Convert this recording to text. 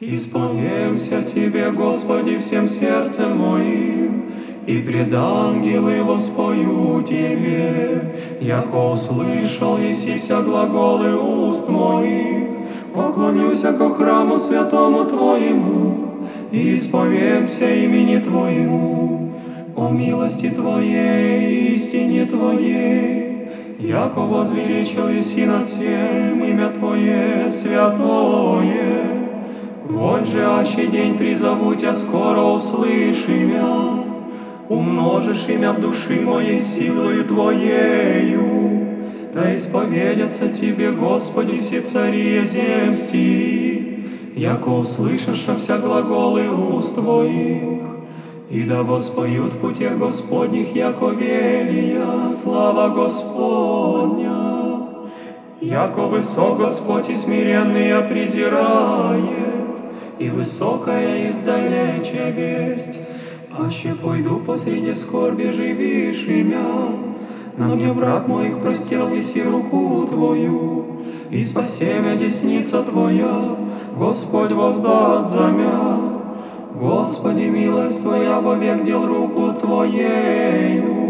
Исповемся Тебе, Господи, всем сердцем моим, и пред ангелы воспою Тебе, яко услышал еси вся глаголы уст моих, поклонюся ко храму святому Твоему, и исповемся имени Твоему, о милости Твоей, истине Твоей, яко возвеличил еси над всем имя Твое святое. Вот же аще день призову Тебя, скоро услышь имя, умножишь имя в души моей силою Твоею, да исповедятся Тебе, Господи, все цари земсти, яко услышишь вся глаголы уст Твоих, и да воспоют в путях Господних, яко велия, слава Господня, яко высок Господь и смиренные презирает, и высокая издалеча весть, Аще пойду посреди скорби, живишь имя, На мне враг моих простерл еси руку Твою, И спасемя десница Твоя, Господь воздаст за мя. Господи, милость Твоя вовек дел руку Твоею,